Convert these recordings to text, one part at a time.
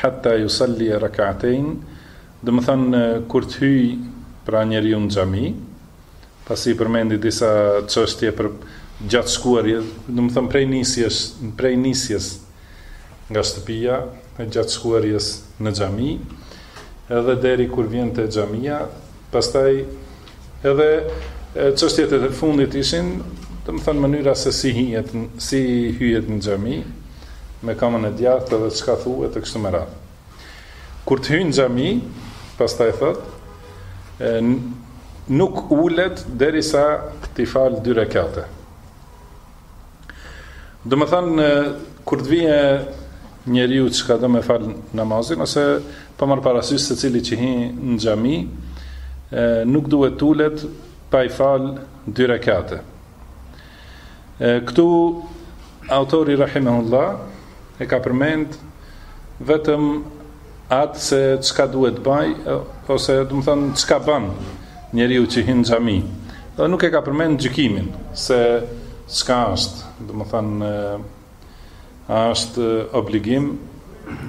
Hatta yusalli rak'atayn, domethënë kur të hyjë pra njeriu në xhami, pasi i përmendi disa çështje për gjatë shkuarjes, domethënë prej nisjes, prej nisjes nga shtëpia e gjatë shkuarjes në xhami, edhe deri kur vjen te xhamia, Pastaj edhe çështjet e fundit ishin, domethënë mënyra se si hyhet, si hyhet në xhami, me kamën e djathtë edhe çka thuhet e kështu me radhë. Kur të hyjë n'xhami, pastaj thot, e, nuk ulet deri sa t'i falë dy rekate. Domethënë, kur të vijë njeriu që ka do me falë namazin, ose pa marrë parasysh secili që hi në xhami, nuk duhet t'ulet pa i falë dy rekate. Këtu, autori rahimahullah e ka përmend vetëm Atë se çka duhet të baj, ose domethanë çka bën njeriu që hyn n'xhami. Dhe nuk e ka përmend gjykimin se çka është, domethanë a është obligim,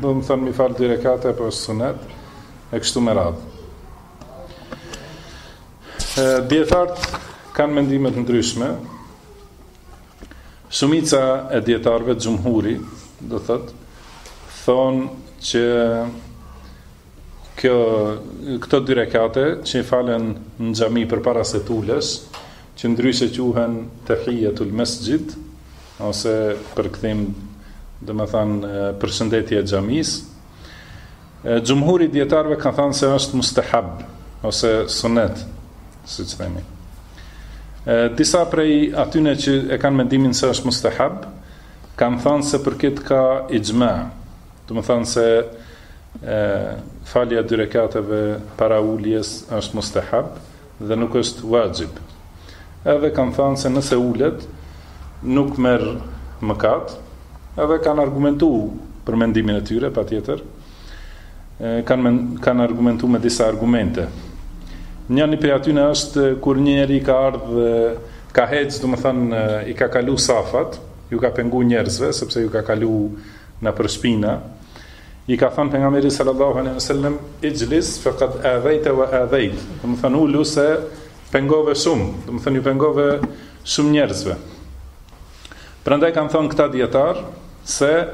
domethanë m'i fal dy rekate apo është sunet e kështu me radhë. Dijetarët kanë mendime të ndryshme, Shumica e dijetarëve xhumhuri, do të thotë, thonë që kjo këto dy rekate që falen në xhami përpara se t'ulesh, që ndryshe quhen tahiyatul masjid ose përkthim, domethënë përshëndetje e xhamisë, Xhumhuri i dijetarëve kanë thanë se është mustahab, ose sunet, siç themi. Disa prej atyne që e kanë mendimin se është mustahab, kanë thanë se për këtë ka ixhma, domethanë se e, falja e dy rekateve para uljes është mustahab, dhe nuk është wajib. Edhe kanë thënë se nëse ulet nuk merr mëkat, edhe kanë argumentu për mendimin e tyre patjetër. Kanë kanë argumentu me disa argumente. Njëri prej atyne është kur një njeri ka ardhë, ka hecë, domethënë, i ka kalu safat, u ka pengu njerëzve, sepse u ka kalu nëpër shpina, I ka thënë pejgamberi sallallahu alejhi ve sellem, "Ijlis faqad adhaita wa adhait." Domethënë ulu se pengove shumë, domethënë u pengove shumë njerëzve. Prandaj kanë thënë këta dijetarë se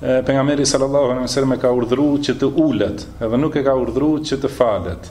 pejgamberi sallallahu alejhi ve sellem e ka urdhëruar që të ulet, edhe nuk e ka urdhëruar që të falet.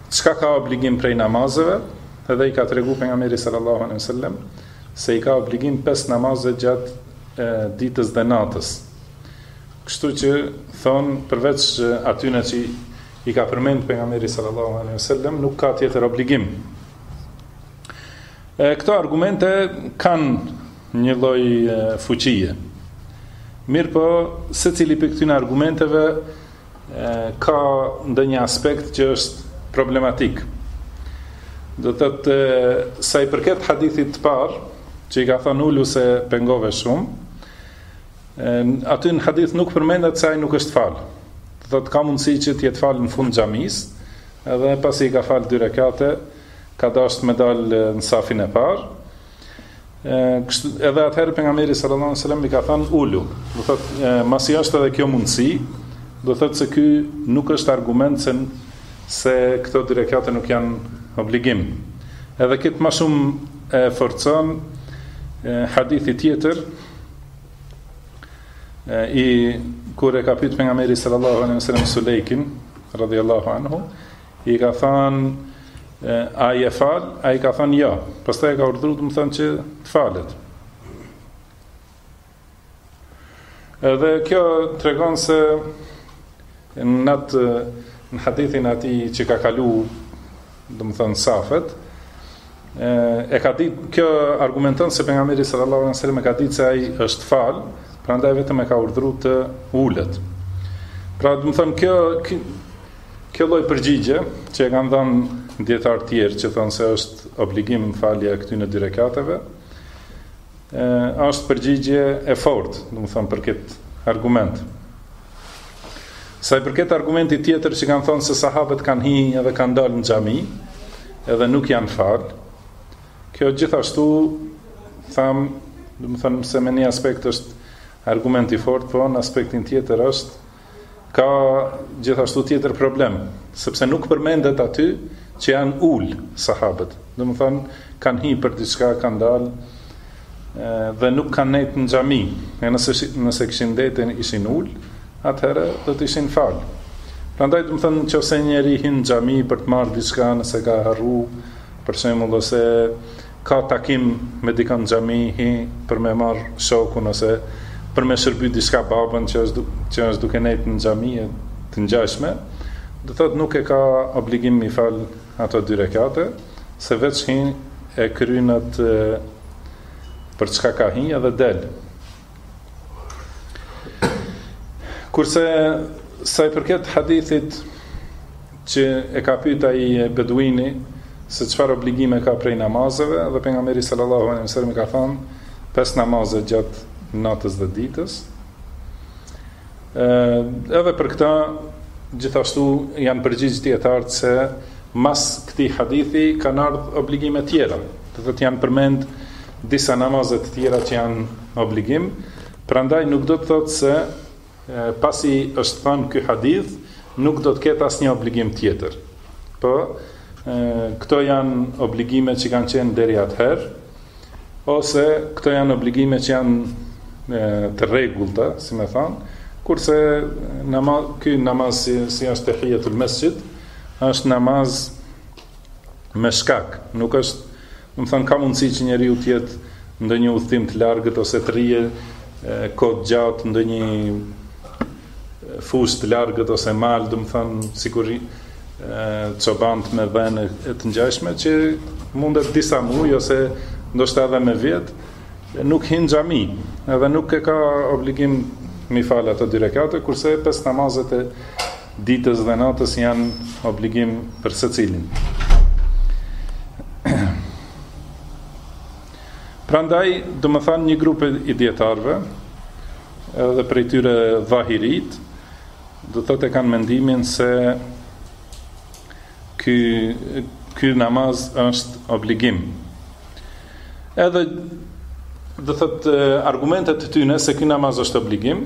Çka ka obligim prej namazeve, edhe i ka tregu pejgamberi sallallahu alejhi dhe sellem se i ka obligim pesë namaze gjatë e, ditës dhe natës. Kështu që thon përveç atyre që i ka përmend pejgamberi sallallahu alejhi we sellem nuk ka tjetër obligim. E, këto argumente kanë një lloj fuqie. Mirëpo, secili prej këtyne argumenteve ka ndonjë aspekt që është problematik. Do të thotë sa i përket hadithit të parë, që i ka thënë ulu se pengove shumë, aty në hadith nuk përmendet se ai nuk është fal. Do thotë ka mundësi që të jetë fal në fund xhamisë, edhe pasi i ka fal dy rekate, ka dasht me dalë në safin e parë. edhe atëherë pejgamberi sallallahu alajhi wasallam i ka thënë ulu. Do thotë masi është edhe kjo mundësi, do thotë se ky nuk është argument se se këto dy rekate nuk janë obligim. Edhe këtë më shumë e forcon hadithi tjetër e, i kur e ka pyet pejgamberi sallallahu alajhi wasallam Sulejkin radhiyallahu anhu I ka thënë, a je falë? Ai ka thënë, jo. Pastaj e ka urdhru, domethënë që të falet. Edhe kjo tregon se në atë në hadithin e atij që ka kalu, domethënë, safet, e ka ditë kjo argumenton se pejgamberi sallallahu alaihi wasallam e ka ditë se ai është fal, prandaj vetëm e ka urdhru të ulet. Pra domethënë kjo kjo lloj përgjigje që e kanë dhënë dijetarë tjerë që thonë se është obligim falja e këtyre dy rekateve, Është përgjigje e fortë, domethënë për këtë argument. Sa i përket argumentit tjetër që kanë thënë se sahabët kanë hi edhe kanë dalë në xhami, edhe nuk janë fal. Kjo gjithashtu tham, domethënë se me një aspekt është argument i fortë, por në aspektin tjetër është Ka gjithashtu tjetër problem, sepse nuk përmendet aty që janë ul sahabët. Domethënë, kanë hi për diçka, kanë dalë, dhe nuk kanë nejtë në xhami. E nëse, nëse kishin ndejtë, ishin ul, atëherë do të ishin falë. Prandaj domethënë, qoftë se njeri hin në xhami për të marrë diçka, nëse ka harru, për shembull ose Ka takim me dikë në xhami hi për me marrë shokun ose për me shërby diçka babën që është që është duke nejt në xhami e të ngjashme, do thotë nuk e ka obligim m'i fal ato dy rekate, se veç hi e kryen atë për çka ka hi edhe del. Kurse sa i përket hadithit që e ka pyt ai beduini se çfarë obligime ka prej namazeve dhe pejgamberi sallallahu alejhi ve selem i ka thonë pesë namazet gjatë natës dhe ditës edhe për këtë gjithashtu janë përgjigjë dijetarët se mas këtij hadithi kanë ardhë obligime tjera do të thotë janë përmend disa namaze të tjera që janë obligim, prandaj nuk do të thotë se pasi është thënë ky hadith, nuk do të ketë asnjë obligim tjetër. Po, këto janë obligime që kanë qenë deri atëherë, ose këto janë obligime që janë të rregullta, si me thonë, kurse namaz ky namaz si, si është tehijetul mesxhid, është namaz me shkak, nuk është, do të thotë ka mundësi që njeriu të jetë në ndonjë udhëtim të largët ose të rrijë kohë gjatë ndonjë fushë të largët ose mal, do të thotë sikur çobant me dhen e të ngjashme që mundet disa muaj ose ndoshta edhe me vjet nuk hin xhami, edhe nuk e ka obligim m'i fal ato dy rekate, kurse pesë namazet e ditës dhe natës janë obligim për secilin. Prandaj, domethanë një grup i dijetarëve, edhe prej tyre dhahiritë, do të thotë kanë mendimin se ky, ky namaz është obligim. Edhe do të thotë argumentet e tyne se ky namaz është obligim,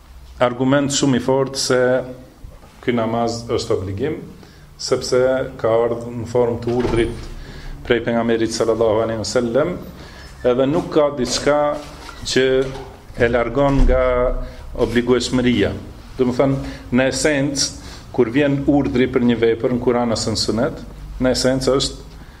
Argument shumë i fortë se ky namaz është obligim, sepse ka ardhur në formë të urdhrit prej pejgamberit sallallahu alaihi wasallam, edhe nuk ka diçka që e largon nga obligueshmëria. Domethonë, në esencë, kur vjen urdhri për një vepër në Kur'an ose në Sunet, në esencë është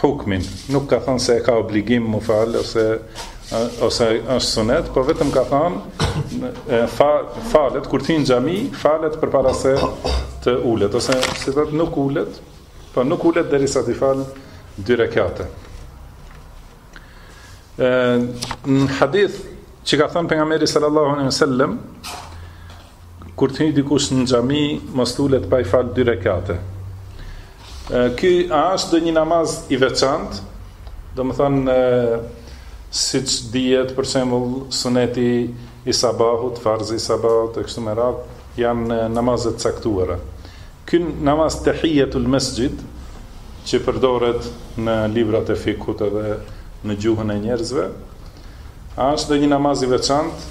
hukmin, nuk ka thënë se e ka obligim m'u fal ose ose është sunet, po vetëm ka thënë fa, falet kur të hin në xhami, falet përpara se të ulet ose si thotë nuk ulet, po nuk ulet derisa t'i fal dy rekate. Ë në hadith që ka thënë pejgamberi sallallahu alaihi wasallam Kur të hyjë dikush në xhami, mos ulet pa i fal dy rekate. Ky a është do një namaz i veçantë? Do më thënë, siç dihet, për shembull, suneti i sabahut, farzi i sabahut, e kështu me radhë, janë namaze t'caktuara. Ky namaz tehijetul mesxhid, që përdoret në librat e fikhut edhe në gjuhën e njerëzve, a është do një namaz i veçantë?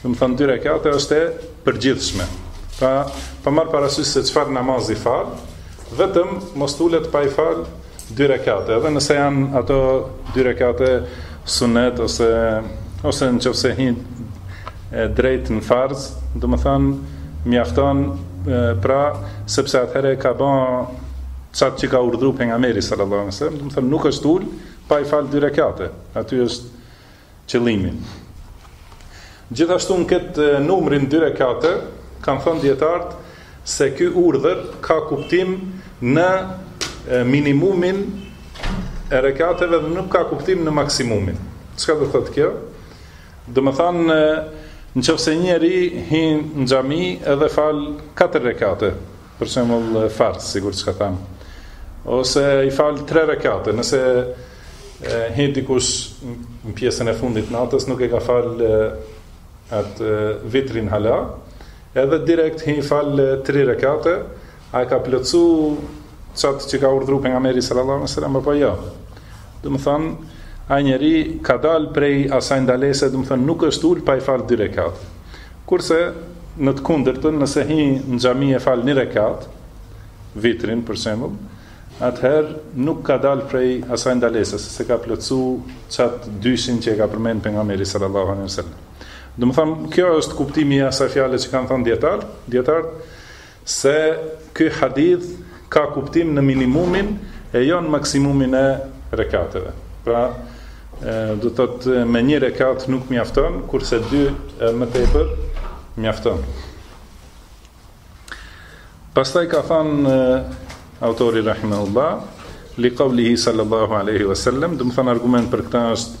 Domethënë dy rekate është e përgjithshme. Pra, pa marr parasysh se çfarë namazi fal, vetëm mos ulet pa i fal dy rekate, edhe nëse janë ato dy rekate sunet ose ose nëse hi drejt në farz, domethënë mjafton pra sepse atëherë ka bën qat që ka urdhëruar pejgamberi sallallahu alajhi wasallam, domethënë nuk është ul pa i fal dy rekate. Aty është qëllimi. Gjithashtu në këtë numrin dy rekate kanë thënë dijetarët se ky urdhër ka kuptim në minimumin e rekateve dhe nuk ka kuptim në maksimumin. Çka do thotë kjo? Domethënë në qoftë se njeri hin në xhami edhe fal katër rekate, Për shembull farz, sikur çka tham. Ose i fal 3 rekate, nëse hi dikush në pjesën e fundit natës nuk e ka fal atë vitrin hala, edhe direkt hi i fal 3 rekate, a e ka plotsu qat që ka urdhëruar pejgamberi sallallahu alajhi wasallam apo jo? Domethënë ai njeri ka dal prej asaj ndalese, domethënë nuk është ul pa i fal 2 rekate. Kurse në të kundërtën, nëse hi në xhami e fal një rekat, vitrin për shembull, atëherë nuk ka dalë prej asaj ndalese, se s'e ka plotësu qat dyshin që e ka përmend pejgamberi sallallahu alaihi wasallam. Domethënë, kjo është kuptimi i asaj fjale që kanë thënë dijetar, dijetarët, se ky hadith ka kuptim në minimumin e jo në maksimumin e rekateve. Pra, do të thotë me një rekat nuk mjafton, kurse dy e më tepër mjafton. Pastaj ka thënë autori rahimahullah li qawlihi sallallahu alaihi wasallam, domethënë argument për këtë është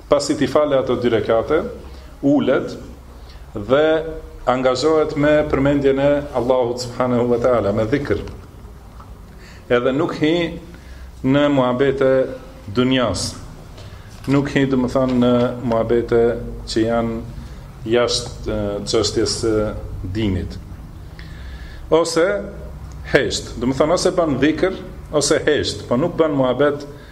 Pasi t'i falë ato dy rekate, ulet dhe angazhohet me përmendjen e Allahut subhanahu wa taala, me dhikr. Edhe nuk hi në muhabete dunjas. Nuk hi, domethënë, në muhabete që janë jashtë çështjes së dinit. Ose hesht, domethënë ose bën dhikr ose hesht, po nuk bën muhabet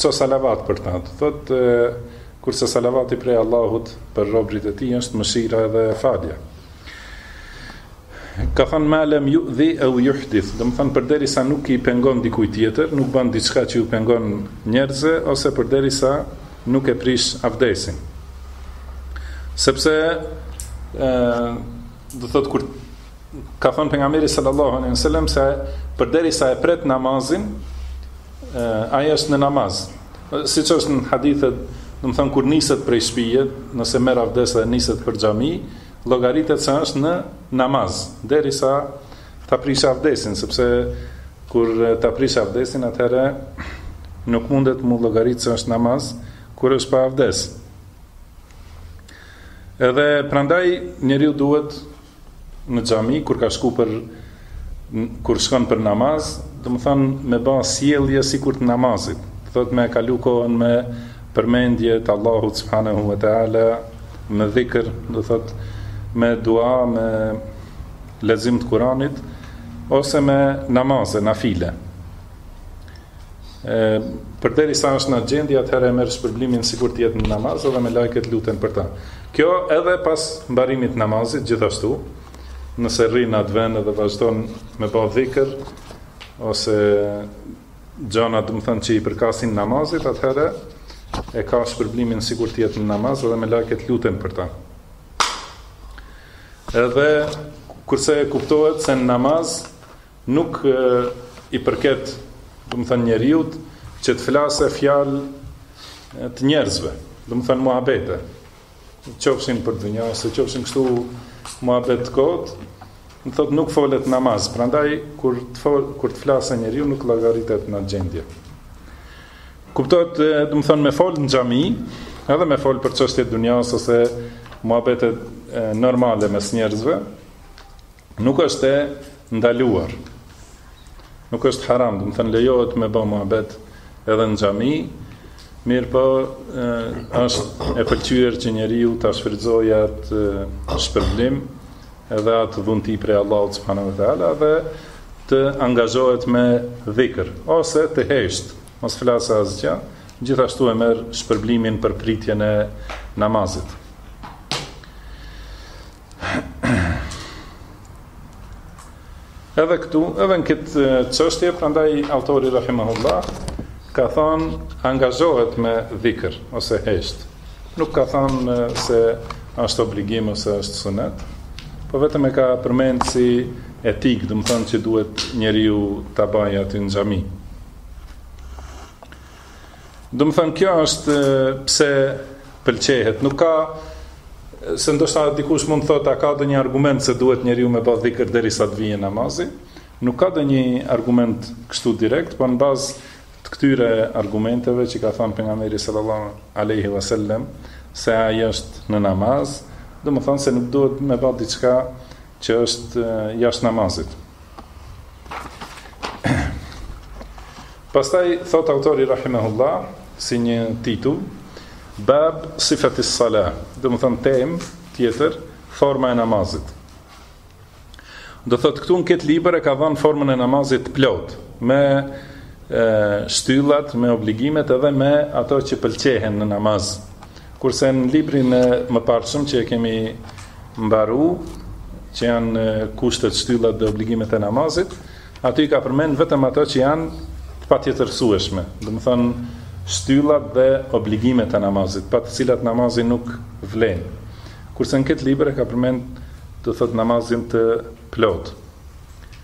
Ço salavat për ta, do thotë, kurse salavati prej Allahut për robrit e tij është mëshira edhe falja. Ka thënë ma lem ju'dhi eu juhdith, domethënë përderi sa nuk i pengon dikuj tjetër, nuk ban diçka që u pengon njerëzve, ose përderi sa nuk e prish avdesin. Sepse, e, do të thotë kur Ka thënë pejgamberi sallallahu alejhi ue sellem se përderisa e pret namazin, ai është në namaz. Siç është në hadithet, domethënë kur niset prej shpijet, nëse merr avdes dhe niset për xhami, llogaritet se është në namaz, derisa ta prishë avdesin, sepse kur ta prishë avdesin, atëherë nuk mundet m'u llogarit se është n'namaz, kur është pa avdes. Edhe prandaj njeriu duhet në xhami kur ka shku për kur shkon për namaz, domethanë me ba sjellje sikur të namazit. Do thotë me kalu kohën me përmendje të Allahut subhanahu wa taala, me dhikr, do thotë me dua, me lexim të Kuranit ose me namaze nafile. E përderisa është n'at gjendje atëherë e merr shpërblimin sikur të jetë në namaz edhe melajket luten për ta. Kjo edhe pas mbarimit të namazit gjithashtu, nëse rri n'at vend edhe vazhdon me ba dhikr ose gjana domethanë që i përkasin namazit, atëherë e ka shpërblimin sikur të jetë në namaz edhe melajket luten për ta. Edhe kurse kuptohet se në namaz Nuk i përket, domethënë njeriut që të flasë fjalë të njerëzve, domethënë muhabete. Qofshin për dunja ose qofshin kështu muhabete kot, do thotë nuk folet n'namaz. Prandaj kur të fol, kur të flasë njeriu nuk llogaritet n'at gjendje. Kuptohet, domethënë me fol në xhami, edhe me fol për çështje të dunjas ose muhabete normale mes njerëzve, Nuk është e ndaluar. Nuk është haram, domethanë lejohet me bë muhabet edhe në xhami, mirëpo është e pëlqyer që njeriu ta shfrytëzojë atë shpërblim edhe atë dhunti prej Allahut subhanahu wa taala dhe të angazhohet me dhikr ose të heshtë, mos flasë asgja, gjithashtu e merr shpërblimin për pritjen e namazit. Edhe këtu, edhe në këtë çështje, prandaj autori rahimahullah ka thënë angazhohet me dhikr ose hesht. Nuk ka thënë se është obligim ose është sunet, po vetëm e ka përmendë si etikë, domethënë që duhet njeriu ta bajë aty në xhami. Domethënë, kjo është pse pëlqehet. Nuk ka, se ndoshta dikush mund të thotë, a ka ndonjë argument se duhet njeriu me ba dhikër derisa të vijë namazi. Nuk ka ndonjë argument kështu direkt, po në bazë të këtyre argumenteve që ka thënë Pejgamberi sallallahu aleyhi vësallem, se ai është në namaz, domethënë se nuk duhet me ba diçka Që është jashtë namazit. Pastaj thotë autori rahimahullah si një titull Bab sifatis salah, domethënë temë tjetër forma e namazit. Do thotë këtu në këtë libër e ka dhënë formën e namazit të plotë me shtyllat, me obligimet edhe me ato që pëlqehen në namaz. Kurse në librin e mëparshëm që e kemi mbaru, që janë kushtet, shtyllat dhe obligimet e namazit, aty i ka përmend vetëm ato që janë të patjetërsueshme, domethënë shtyllat dhe obligimet e namazit, pa të cilat namazi nuk vlen. Kurse në këtë libër e ka përmend, do thotë namazin të plotë.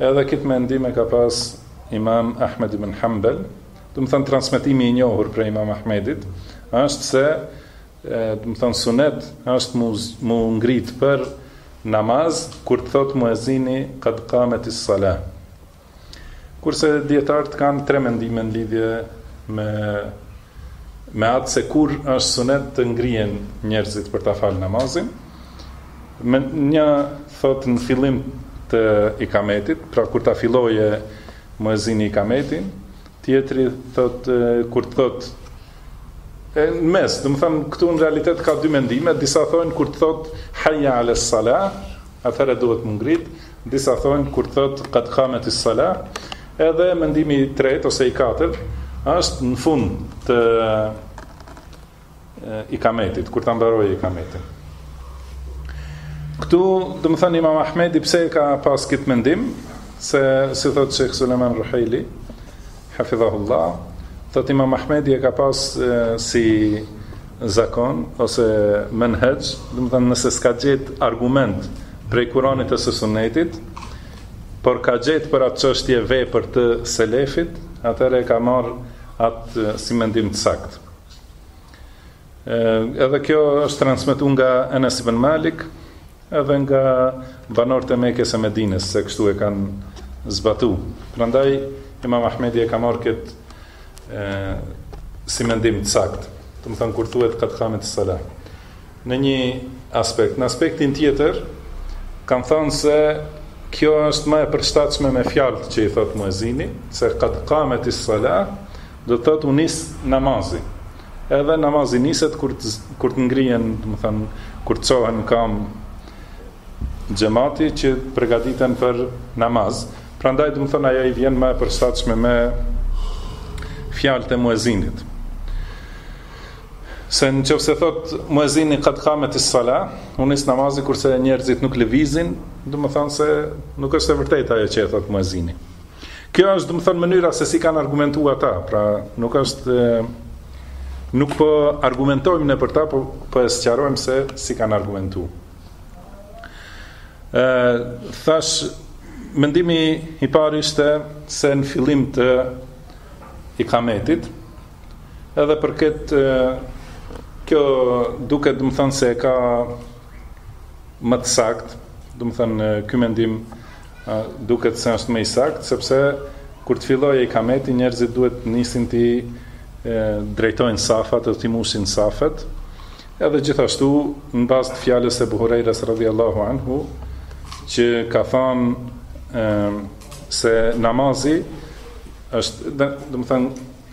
Edhe këtë mendim e ka pas Imam Ahmed ibn Hanbal, domethënë transmetimi i njohur prej Imam Ahmedit, është se domethënë sunet është mu, mu ngrit për namaz kur të thotë muezini qad qamet as-salah. Kurse dijetarët kanë tre mendime në lidhje me me atë se kur është sunet të ngrihen njerëzit për ta falë namazin, një thotë në fillim të ikametit, pra kur ta filloje muezini ikametin, tjetri thotë kur të thotë e në mes, domethënë këtu në realitet ka dy mendime, disa thonë kur të thotë hayya ala salah, Atëherë duhet mu ngrit, disa thonë kur thotë kad kameti ssalah, edhe mendimi i tretë ose i katërt është në fund të ikametit, kur ta mbarojë ikametin. Këtu, domethënë Imam Ahmedi pse e ka pas këtë mendim, se si thotë Sheikh Sulejman Ruhejli, Hafidhahullah, thotë Imam Ahmedi e ka pas si zakon ose menhexh, domethënë nëse s'ka gjet argument prej Kuranit ose Sunetit, por ka gjet për atë çështje vepër të selefit, atëherë e ka marrë atë si mendim të saktë. Edhe kjo është transmetu nga Anas ibn Malik edhe nga banorët e Mekës e Medinës, se kështu e kanë zbatu. Prandaj Imam Ahmedi e ka marrë kët si mendim të saktë. Domethënë kur thuhet kad kametis-sala. Në një aspekt, në aspektin tjetër kanë thënë se kjo është më e përshtatshme me fjalët që i thotë muezini, se kad kametis-sala Do të thotë u nis namazi. Edhe namazi niset kur të, kur të ngrihen, domethënë, kur të çohen në kamb xhemati që përgatiten për namaz. Prandaj domethënë ajo i vjen më e përshtatshme me fjalët e muezinit. Se në qoftë se thotë muezini kad kametis-sala, u nis namazi kurse njerëzit nuk lëvizin, domethanë se nuk është e vërtetë ajo që e thotë muezini. Kjo është domethënë mënyra se si kanë argumentu ata, pra nuk është nuk po argumentojmë ne për ta, po po e sqarojmë se si kanë argumentu. Ë thashë mendimi i parë ishte se në fillim të ikametit edhe për këtë kjo duket domethënë se e ka më të saktë, domethënë ky mendim Duket se është më i saktë sepse kur të fillojë ikameti njerëzit duhet të nisin t'i drejtojnë safat dhe t'i mushin safet. Edhe gjithashtu në bazë të fjalës së Ebu Hurejres radhiyallahu anhu që ka thënë se namazi është, domethënë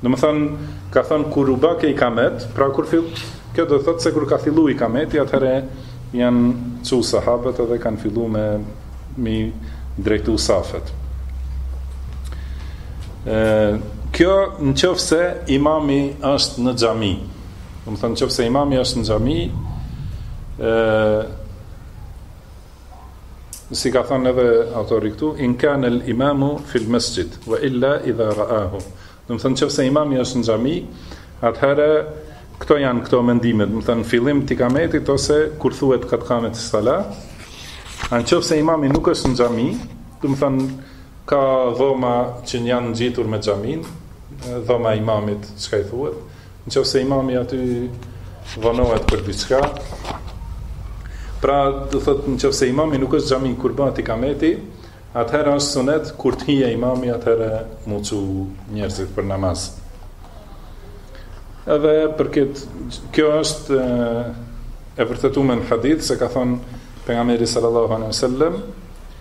Domethënë, ka thënë kur u bëke ikamet, pra kur fil, kjo do të thotë se kur ka fillu ikameti, atëherë janë çu sahabët edhe kanë fillu me i drejtu safet. E, kjo në qoftë se imami është në xhami, domethënë në qoftë se imami është në xhami, e, si ka thënë edhe autori këtu, in kanë el imamu fil mesjid, wa illa idha raahu. Domethënë, në qoftë se imami është në xhami, atëherë, këto janë këto mendimet, domethënë, fillim të ikametit, ose kur thuhet kad kametis-sala, a në qoftë se imami nuk është në xhami, domethënë, ka dhoma që janë ngjitur me xhaminë, dhoma e imamit, çka i thuhet, Në qoftë se imami aty vonohet për diçka, pra do të thotë në qoftë se imami nuk është në xhami kur bahet ikameti, atëherë është sunet kur të hije imami atëherë m'u çu njerëzit për namaz. Edhe për këtë, kjo është e vërtetume në hadith se ka thënë pejgamberi sallallahu alaihi wasallam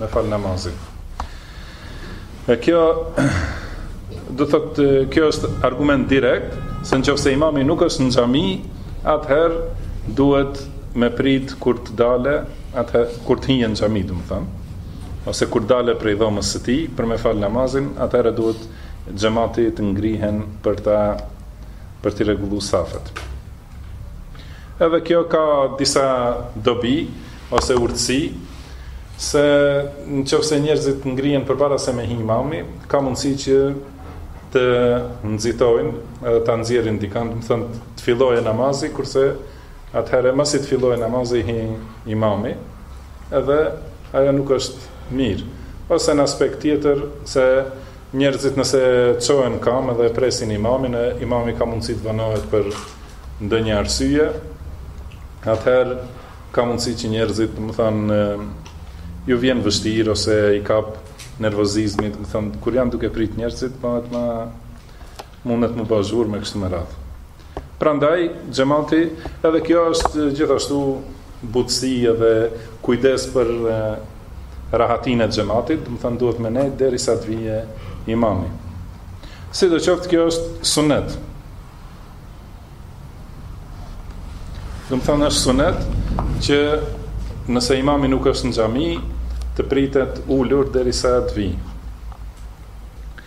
me fal namazin. E kjo do thotë kjo është argument direkt se në qoftë se imami nuk është në xhami, atëherë duhet me prit kur të dalë, atëherë kur të hyjë në xhami, domethënë ose kur të dalë prej dhomës së tij për me fal namazin, atëherë duhet xhemati të ngrihen për ta për t'i rregullu safet. Edhe kjo ka disa dobi ose urtësi se në qoftë se njerëzit ngrihen përpara se me hi imami, ka mundësi që të nxitojnë edhe ta nxjerrin dikan, domethënë të fillojë namazi, kurse atëherë masi të fillojë namazi hi imami, edhe ajo nuk është mirë. Ose në aspekt tjetër se Njerëzit nëse çohen kamë edhe presin imamin e imami ka mundësi të vonohet për ndonjë arsye, atëherë ka mundësi që njerëzit, domethënë, ju vjen vështirë ose i kap nervozizmi, domethënë, kur janë duke prit njerëzit, bëhet më Mundet m'u ba zhurmë e kështu me radhë. Prandaj, xhemati, edhe kjo është gjithashtu butësi edhe kujdes për rahatin e xhematit, domethënë duhet me nejtë derisa të vije imami. Sidoqoftë, kjo është sunet. Domethënë është sunet që nëse imami nuk është në xhami, të pritet ulur derisa të vijë.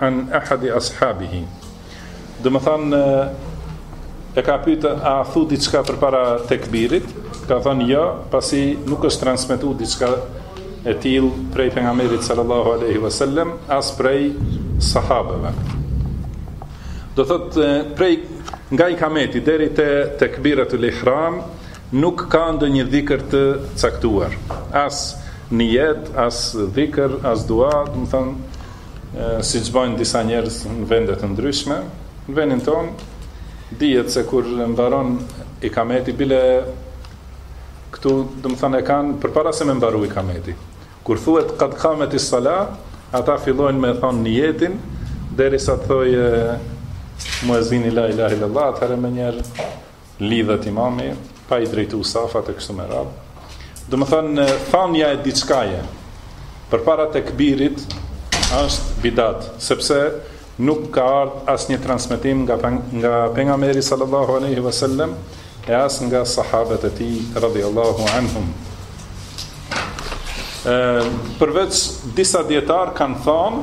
An ahadi ashabihi. Domethënë e ka pyetë a thu diçka përpara tekbirit? Ka thënë jo, pasi nuk është transmetuar diçka e tillë prej pejgamberit sallallahu alaihi wasallam as prej sahabeve. Do thotë prej nga ikameti deri te tekbiratul ihram Nuk ka ndonjë dhikër të caktuar, as nijet, as dhikër, as dua, domethënë, siç bëjnë disa njerëz në vende të ndryshme, në vendin tonë dihet se kur mbaron ikameti bile këtu, domethënë, e kanë përpara se me mbaru ikameti. Kur thuhet kad kameti sala, ata fillojnë me thonë nijetin derisa të thojë muezini la ilaha illallah, atëherë menjëherë lidhet imami, pa i drejtu safet e kështu me radhë. Domethënë, thanja e diçkaje, përpara tekbirit, është bidat, sepse nuk ka ardhë asnjë transmetim nga, nga pejgamberi sallallahu aleyhi vësallem, e as nga sahabet e tij, radijallahu anhum. E, përveç, disa dijetarë kanë thanë,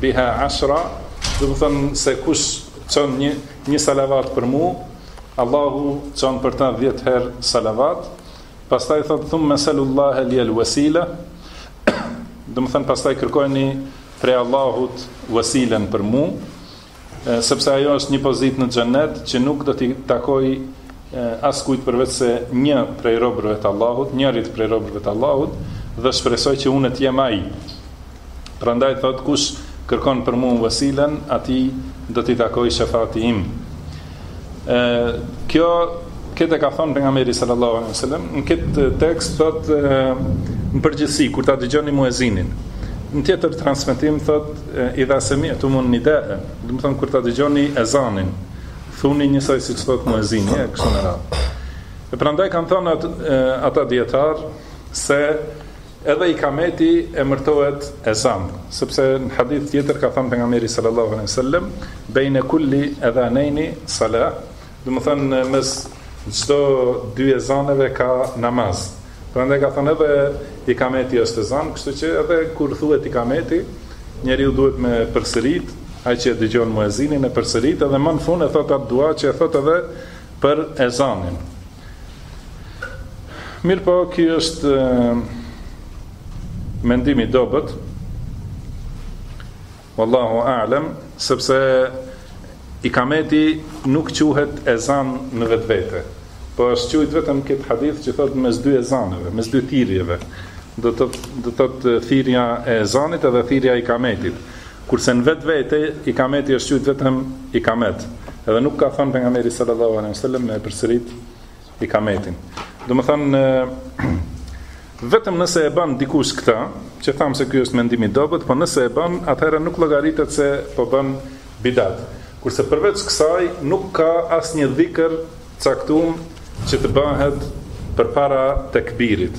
biha ashra, domethënë se kush çon një një salavat për mua, Allahu çon për ta 10 herë salavat. Pastaj thot thumma salullaha li al wasila. Domethënë pastaj kërkojeni prej Allahut wasilen për mua. sepse ajo është një pozitë në xhennet që nuk do t'i takojë askujt përveç se një prej robërve të Allahut, njërit prej robërve të Allahut dhe shpresoj që unë të jem ai. Prandaj thot kush kërkon për mua vasilen, atij do t'i takojë shefati im. E kjo këtë e ka thënë pejgamberi sallallahu alaihi wasallam, në këtë tekst thot në përgjithësi kur ta dëgjoni muezinin. Në tjetër transmetim thot idha semi'tumun nidae, domethënë kur ta dëgjoni ezanin, thuni njësoj siç thot muezini, e kështu me radhë. E prandaj kanë thënë ata dietar se Edhe ikameti emërtohet ezan, sepse në hadith tjetër ka thënë pejgamberi sallallahu alejhi ve sellem, "Bejne kulli edhanejni salah", domethënë në mes çdo dy ezaneve ka namaz. Pra kanë thënë edhe ikameti është ezan, kështu që edhe kur thuhet ikameti, njeriu duhet me përsërit, ai që e dëgjon muezinin e përsërit edhe më në fund e thotë atë dua që e thotë edhe për ezanin. Mirëpo, ky është mendim i dobët, Wallahu a'lem, sepse ikameti nuk quhet ezan në vetvete, po është qujt vetëm n'këtë hadith që thotë mes dy ezaneve, mes dy thirjeve, do të thotë thirrja e ezanit edhe thirrja e ikametit. Kurse në vetvete ikameti është qujt vetëm ikamet. Edhe nuk ka thënë pejgamberi sallallahu alaihi wasallam me përsërit ikametin. Domethënë, vetëm nëse e bën dikush këta, që thamë se ky është mendim i dobët, po nëse e bën, atëherë nuk llogaritet se po bën bidat. Kurse përveç kësaj, nuk ka asnjë dhikër t'caktum që të bëhet përpara tekbirit.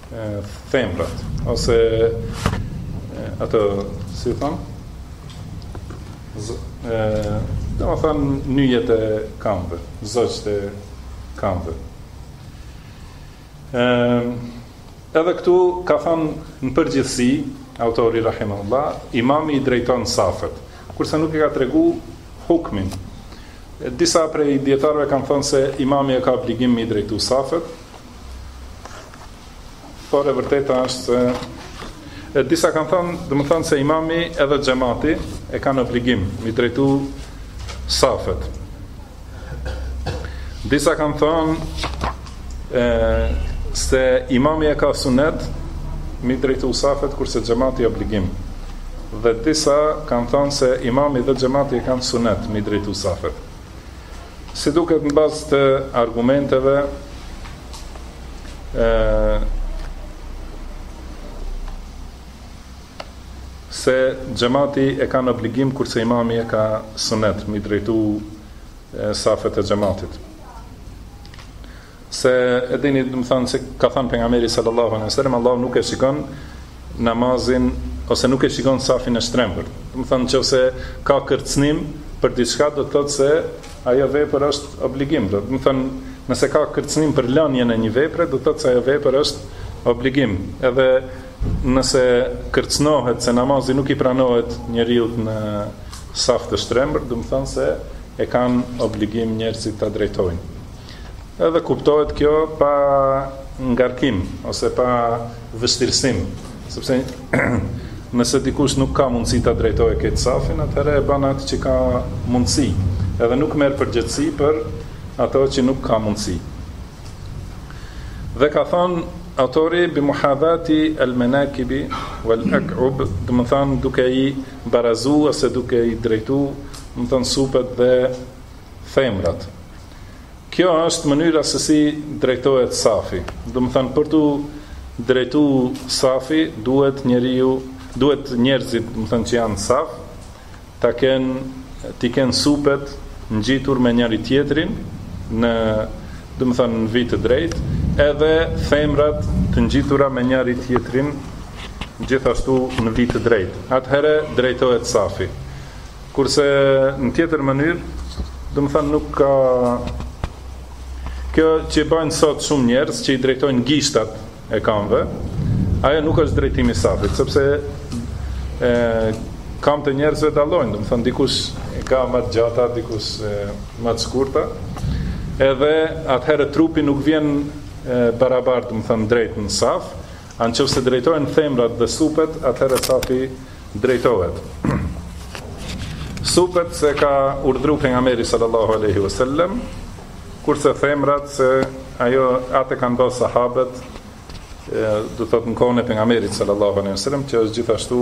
themrat ose atë si thon ë domethon nyjet e këmbëve, zogjt e këmbëve. Ë edhe këtu ka thon në përgjithësi autori rahimahullah, imami i drejton safet, kurse nuk e ka tregu hukmin. Disa prej dietarëve kanë thënë se imami e ka obligim me i drejtu safet, Por e vërteta është se e disa kanë thënë, domethënë se imami edhe xhemati e kanë obligim mi drejtu safet. Disa kanë thënë e se imami e ka sunet mi drejtu safet kurse xhemati obligim. Dhe disa kanë thënë se imami dhe xhemati e kanë sunet mi drejtu safet. Si duket në bazë të argumenteve, e, se xhemati e kanë obligim kurse imami e ka sunet, mi drejtu e, safet e xhematit. Se e dini, domethënë se ka thënë pejgamberi sallallahu alejhi wasallam, Allahu nuk e shikon namazin ose nuk e shikon safin e shtrembër. Domethënë nëse ka kërcënim për diçka do të thotë se ajo vepër është obligim. Domethënë nëse ka kërcënim për lënien e një vepre, do të thotë se ajo vepër është obligim. Edhe nëse kërcënohet se namazi nuk i pranohet njeriut në saf të shtrembër, domethënë se e kanë obligim njerëzit ta drejtojnë. Edhe kuptohet kjo pa ngarkim ose pa vështirësim, sepse nëse dikush nuk ka mundësi ta drejtojë këtë safin, atëherë e bën atë që ka mundësi, edhe nuk merr përgjegjësi për ato që nuk ka mundësi. Dhe ka thënë autori bi muhadhati al manakibi wal aqub, domethënë duke i barazu ose duke i drejtu, domethënë supet dhe thembrat. Kjo është mënyra se si drejtohet safi. Domethënë për t'u drejtu safi duhet njeriu, duhet njerëzit, domethënë që janë saf, ta kenë t'i kenë supet ngjitur me njëri tjetrin në domethënë në vijë të drejtë, edhe thembrat të ngjitura me njëri tjetrin gjithashtu në vijë të drejtë. Atëherë drejtohet safi. Kurse në tjetër mënyrë, domethënë nuk ka kjo që i bëjnë sot shumë njerëz që i drejtojnë gishtat e kamve, ajo nuk është drejtim i safit, sepse e, kamt e njerëzve dallojnë, domethënë dikush i ka më të gjata, dikush e, më të shkurta, edhe atëherë trupi nuk vjen e, barabar, domethënë drejt në saf, A në qoftë se drejtohen thembrat dhe supet, atëherë safi drejtohet supet se ka urdhëruar pejgamberi sallallahu alaihi wasallam, kurse thembrat se ajo atë kanë bërë sahabët, do të thotë në kohën e pejgamberit sallallahu alaihi wasallam, që është gjithashtu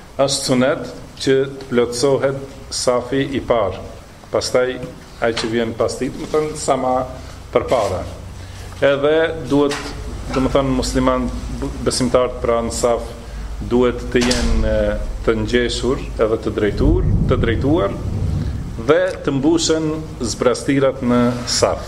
Është sunet që të plotësohet safi i parë, pastaj ai që vjen pas tij, domethënë sa më përpara. Edhe duhet, domethënë muslimanët besimtarët pra në saf duhet të jenë të ngjeshur edhe të drejtuar, të drejtuar dhe të mbushen zbrastirat në saf.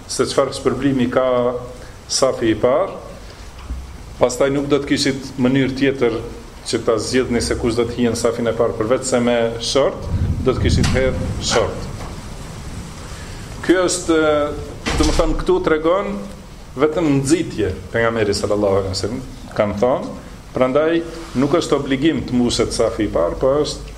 se çfarë shpërblimi ka safi i parë, pastaj nuk do të kishit mënyrë tjetër që ta zgjidhni se kush do të hijë në safin e parë përveç se me short, do të kishit hedh short. Ky është, domethënë këtu tregon vetëm nxitje pejgamberi sallallahu alaihi wasallam kanë thonë, prandaj nuk është obligim të mbushet safi i parë, por është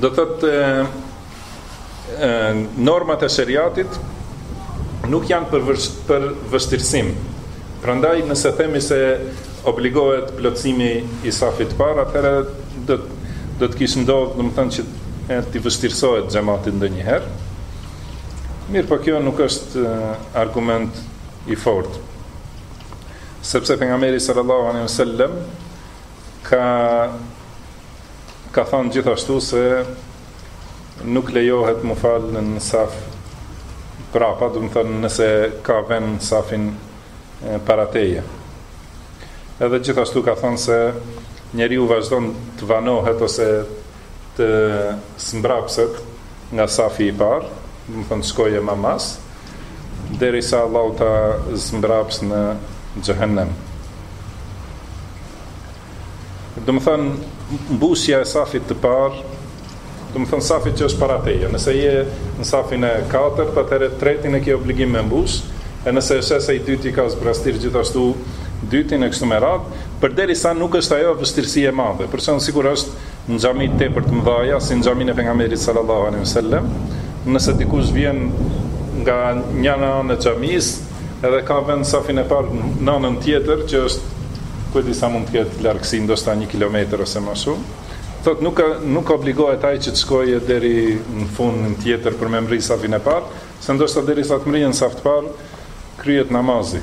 Do të thotë normat e sheriatit nuk janë për për vështirësim. Prandaj nëse themi se obligohet plotësimi i safit të parë, atëherë do të do të kish ndodh, domethënë që t'i vështirësohet xhematit ndonjëherë. Mirëpo kjo nuk është argument i fortë. Sepse pejgamberi sallallahu alaihi wasallam Ka ka thënë gjithashtu se nuk lejohet mu falë në në saf prapa, domethënë nëse ka ven në safin para teje. Edhe gjithashtu ka thënë se njeriu vazhdon të vanohet ose të zmbrapset nga safi i parë, domethënë shkoje ma mbas, derisa Allahu ta zmbrapsë në xhehenem. Domethënë mbushja e safit të parë, domethënë safit që është para teje. Nëse je në safin e katërt, atëherë tretin e ke obligim me mbush, e nëse e sheh se i dyti ka zbrastir gjithashtu dytin e kështu me radhë, përderisa nuk është ajo vështirësi e madhe, për shembull sikur është në xhami tepër të mdhaja, si në xhaminë e pejgamberit sallallahu alejhi ve sellem, nëse dikush vjen nga njëra anë e xhamisë edhe ka vend safin e parë në anën tjetër që është ku e di sa mund të ketë largësi ndoshta 1 kilometër ose më shumë. Thot nuk nuk obligohet ai që të shkojë deri në fundin tjetër për me mri safin e parë, se ndoshta derisa të mrijë n'saf të parë kryhet namazi.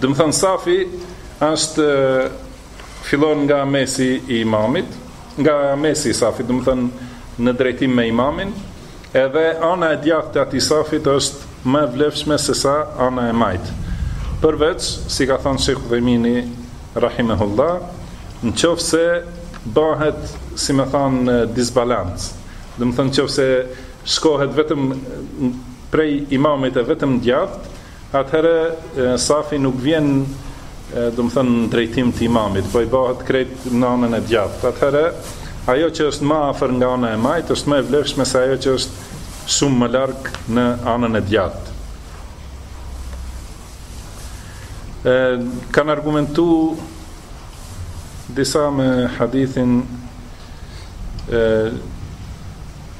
Domethënë, safi është fillon nga mesi i imamit, nga mesi i safit, domethënë, në drejtim me imamin, edhe ana e djathtë e atij safit është më e vlefshme se sa ana e majtë. Përveç, si ka thënë Shejh Uthejmini, Rahimehullah, në qofë se bëhet, si me thënë, disbalancë, domethënë, në qofë se shkohet vetëm prej imamit e vetëm djathtë, Atëherë safi nuk vjen domethënë në drejtim të imamit, po i bëhet krejt në anën e djathtë. Atëherë ajo që është më afër nga ana e majtë është më e vlefshme se ajo që është shumë më larg në anën e djathtë. Ë kanë argumentu disa me hadithin ë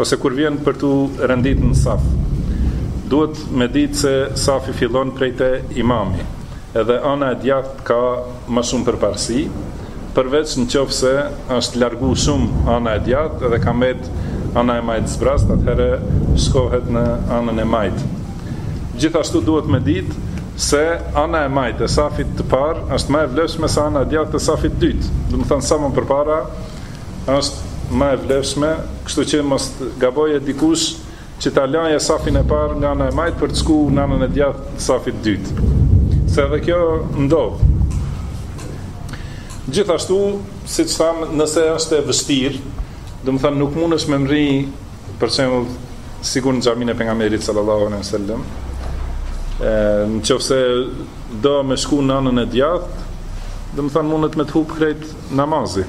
Ose kur vjen për t'u rendit në saf. Duhet me ditë se safi fillon prej te imami, edhe ana e djathtë ka më shumë përparësi, përveç në qoftë se është largu shumë ana e djathtë edhe ka mbet ana e majtë zbrast, atëherë shkohet në anën e majtë. Gjithashtu duhet me ditë se ana e majtë e safit të parë është më e vlefshme se ana e djathtë e safit të dytë, domethënë sa më përpara është më e vlefshme, kështu që mos gabojë dikush që ta lajë safin e parë nga ana e majtë për të shku në anën e djathtë të safit dytë. Se edhe kjo ndodh. Gjithashtu, siç thamë, nëse është e vështirë, domethënë nuk mundesh me mri për shembull sikur në xhamin e pejgamberit sallallahu alejhi ve sellem në qoftë se do me shku në anën e djathtë domethënë mundet me të hup krejt namazi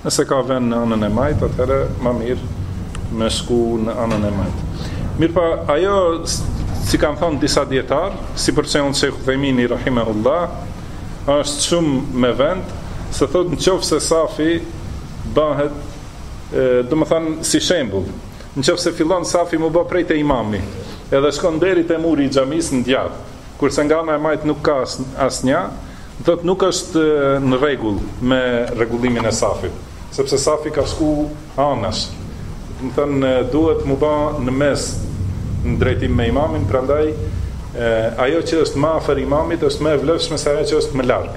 Nëse ka vend në anën e majtë, atëherë ma mirë me shku në anën e majtë. Mirëpo, ajo, si kanë thonë disa dijetarë, si për shembull shejh Uthejmini, rahimehullah, është shumë me vend, se thotë në qoftë se safi bëhet, domethënë, si shembull, në qoftë se fillon safi m'u bë prej te imami, edhe shkon deri te muri i xhamisë në djathtë, Kurse nga ana e majtë nuk ka asnjë, thotë nuk është në rregull me rregullimin e safit, sepse safi ka shku anash. Domethonë duhet m'u ba në mes në drejtim me imamin, prandaj ajo që është më afër imamit është më e vlefshme se ajo që është më larg.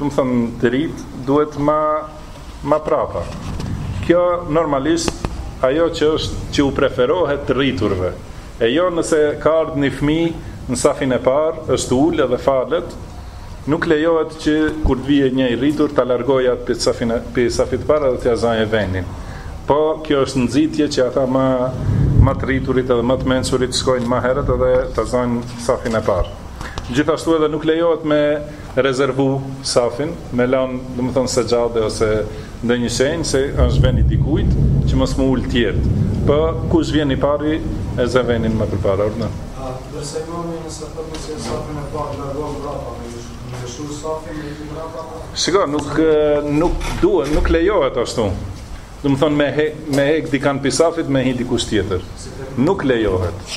domethënë të rrijë duhet më ma prapa. Kjo normalisht ajo që është që u preferohet të rriturve. E jo nëse ka ardhur një fëmijë në safin e parë, është ulë dhe falet, nuk lejohet që kur të vijë një i rritur ta largojë atë prej safit, prej safit të parë dhe t'ia zajë vendin. Po kjo është nxitje që ata më më të rriturit edhe më të mençurit të shkojnë më herët edhe ta zajnë safin e parë. Gjithashtu edhe nuk lejohet me rezervu safin, me lanë, domethënë, sexhade ose ndonjë shenjë, se është veni i dikujt, që mos m'u ulë tjertë. Por po, kush vjen i pari, e zë venin më përpara, urdhëno. Për shembull imami nëse urdhëron që safin e parë, largon mrapa, me ndëshu safin e të mrapa? Shiko, nuk, nuk duhet, nuk lejohet ashtu. Domethënë, me, he, me hek dikan pi safit, me hi dikush tjetër. Nuk lejohet.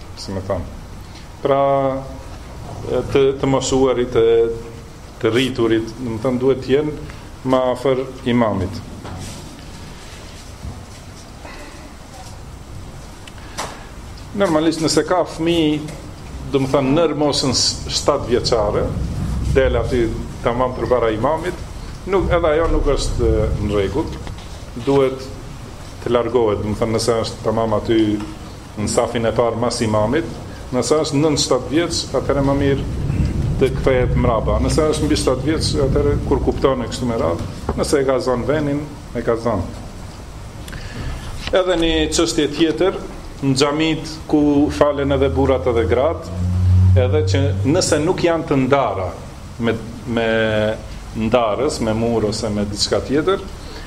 siç thamë. Pra, të, të moshuarit, të rriturit, domethënë duhet të jenë ma afër imamit. Normalisht nëse ka fëmijë, domethënë nën moshën 7 vjeçare, del aty tamam përpara imamit, nuk, edhe ajo nuk është në rregull, duhet të largohet, domethënë nëse është tamam aty në safin e parë mas imamit, nëse është nën shtatë vjeç, atëherë më mirë të kthehet mrapa, nëse është mbi shtatë vjeç, atëherë kur kupton e kështu me radhë, nëse e ka zonë venin, e ka zonë. Edhe një çështje tjetër, në xhamitë ku falen edhe burrat edhe gratë, edhe që nëse nuk janë të ndara me, me ndarës, me murë ose me diçka tjetër,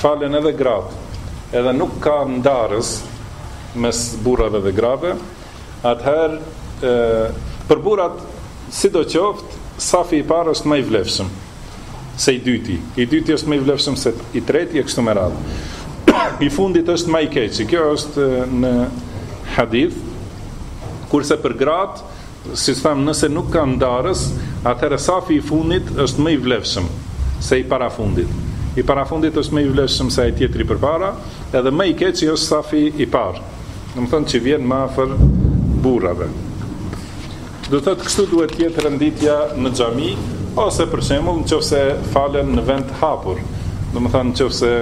Falen edhe gratë, edhe nuk ka ndarës mes burrave dhe grave, atëherë e, për burrat sidoqoftë, safi i parë është më i vlefshëm se i dyti. I dyti është më i vlefshëm se i treti e kështu me radhë. I fundit është më i keqi. Kjo është në hadith. Kurse për gratë Siç thamë, nëse nuk ka ndarës, atëherë safi i fundit është më i vlefshëm se i parafundit. I parafundit është më i vlefshëm se ai tjetri përpara, edhe më i keqi është safi i parë, domethënë që vjen më afër burrave. Do të thotë kështu duhet të jetë renditja në xhami, ose për shembull nëse falen në vend të hapur, domethënë nëse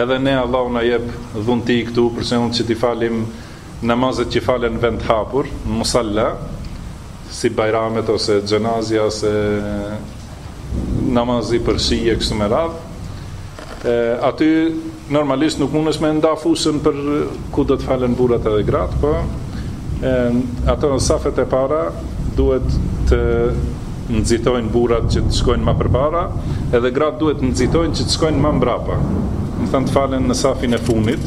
edhe ne Allahu na jep dhunti këtu, për shembull që t'i falim Namazet që falen vend hapur, në musalla, si bajramet ose xhenazja ose namazi për shi e kështu me radhë, aty normalisht nuk mundesh me nda fushën për ku do të falen burrat edhe gratë, po, a, te në safet e para duhet të nxitojnë burrat që të shkojnë më përpara, edhe gratë duhet të nxitojnë që të shkojnë më mbrapa. Domethënë të falen në safin e fundit,